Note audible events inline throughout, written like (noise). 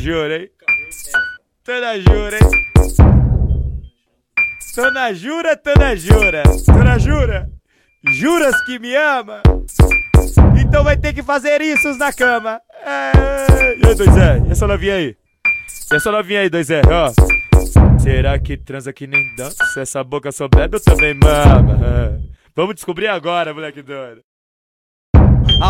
jura, hein? Tô na jura, hein? Tô na jura, tô na jura. Tô na jura. Juras que me ama? Então vai ter que fazer isso na cama. É... E aí, 2 E essa novinha aí? E essa novinha aí, 2 Ó. Será que transa que nem dança? Essa boca só bebe ou também mama? É. Vamos descobrir agora, moleque doido.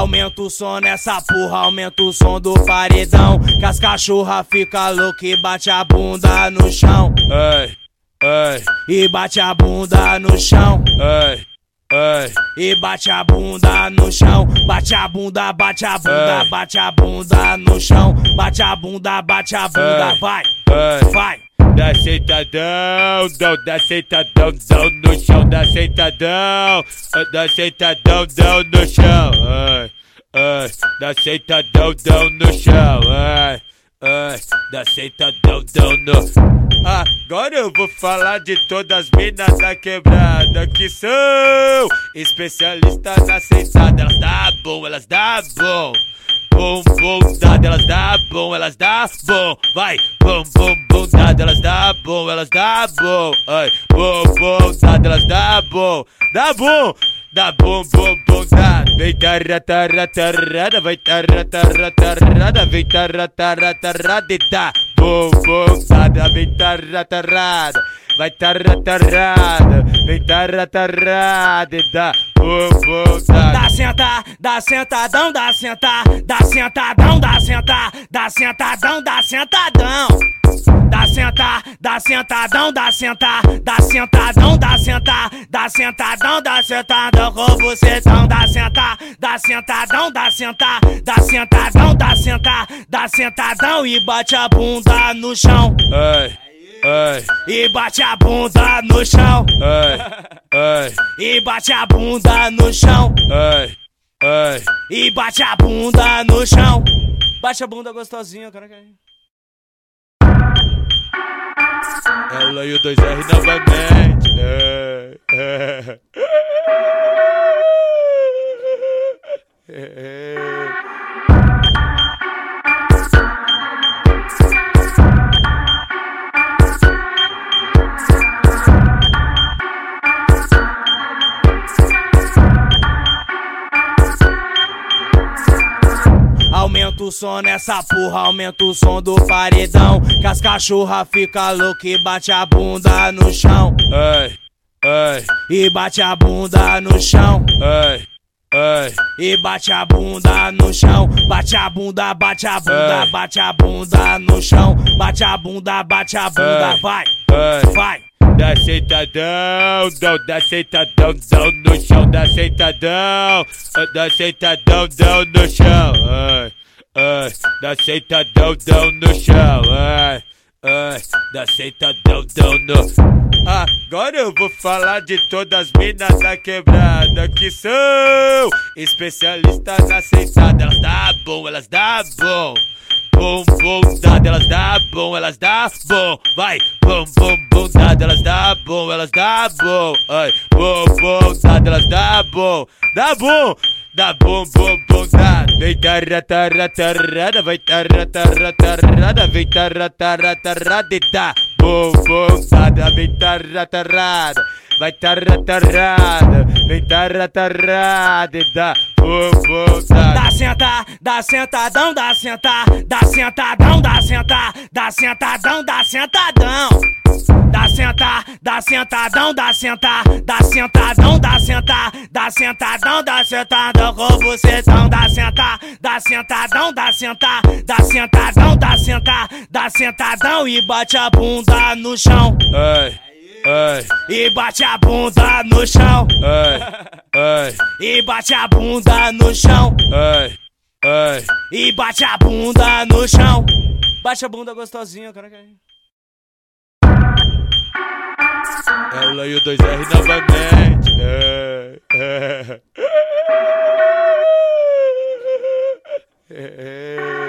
Aumenta o som nessa porra, aumenta o som do paredão. Que as cachorra fica louca e bate a bunda no chão. Ai, ai. E bate a bunda no chão. Ai. Ai. E bate a bunda no chão, bate a bunda, bate a bunda, Ai. bate a bunda no chão, bate a bunda, bate a bunda, Ai. vai, Ai. vai. Dá sentadão, dão, dá sentadão, dão no chão, dá sentadão, dá sentadão, dão no chão, dá sentadão, dão no chão, ai, ai, dá sentadão, dão no. Agora eu vou falar de todas as minas da quebrada que são especialistas na sentada, elas dá bom, elas dá bom. Bom, bom, dado, elas dá bom, elas dá bom, vai, bom, bom, bom, dado, elas dá bom, elas dá bom, ai, bom, bom, dado, elas dá bom, dá bom, dá bom, bom, bom, dá, vem tarra, tarra, vai tarra, tarra, vem tarra, tarra, dá, bom, bom, dado, vem tarra, vai tarra, vem tarra, tarrada dá, bom, bom, dado. Dá senta, dá sentadão, dá sentar, dá sentadão, dá sentar, dá sentadão, dá sentadão. Dá sentar, dá sentadão, dá sentar, dá sentadão, dá sentar, dá sentadão, dá sentadão com você tão dá sentar, dá sentadão, dá sentar, dá sentadão, dá sentar, dá sentadão e bate a bunda no chão. Ai, ai, E bate a bunda no chão. ai, ai, E bate a bunda no chão. ai, ai. E bate a bunda no chão. Bate a bunda gostosinha, cara. É o Laio 2R novamente. É, é. (laughs) É. Aumenta som nessa porra, aumenta o som do paredão. Que as cachorra fica louca e bate a bunda no chão. Ai, ai, E bate a bunda no chão. ai, ai. E bate a bunda no chão. Bate a bunda, bate a bunda, Ai. bate a bunda no chão. Bate a bunda, bate a bunda, Ai. vai, Ai. vai. Dá sentadão, dão, dá sentadão, dão no chão, dá sentadão, dá sentadão, dão no chão, ai, ai, dá sentadão, dão no chão, ai, ai, dá sentadão, dão no. Agora eu vou falar de todas as minas da quebrada que são especialistas na sentada, elas dá bom, elas dá bom. Bom, bom, dado, elas dá bom, elas dá bom, vai, bom, bom, bom, elas dá bom, elas dá bom, ai, bom, bom, dado, elas dá bom, dá bom, dá bom, bom, bom, dado, vem tarrada, vai tarrada, vem tarrada e bom, bom, dado, vem tarra, tarrada, vai tarra, tarrada, vem tarra, tarrada e dá, bom, bom, dado. Dá sentar, dá sentadão, dá sentar, dá sentadão, dá sentar, dá sentadão, dá sentadão. Dá sentar, dá sentadão, dá sentar, dá sentadão, dá sentar, dá sentadão, dá sentadão com você dá sentar, dá sentadão, dá sentar, dá sentadão, dá sentar, dá sentadão e bate a bunda no chão. Ai, ai, E bate a bunda no chão. ai, ai, E bate a bunda no chão. ai, ai. E bate a bunda no chão. Bate a bunda gostosinha, cara. É o Laio 2R novamente. É, é. (laughs) É, é.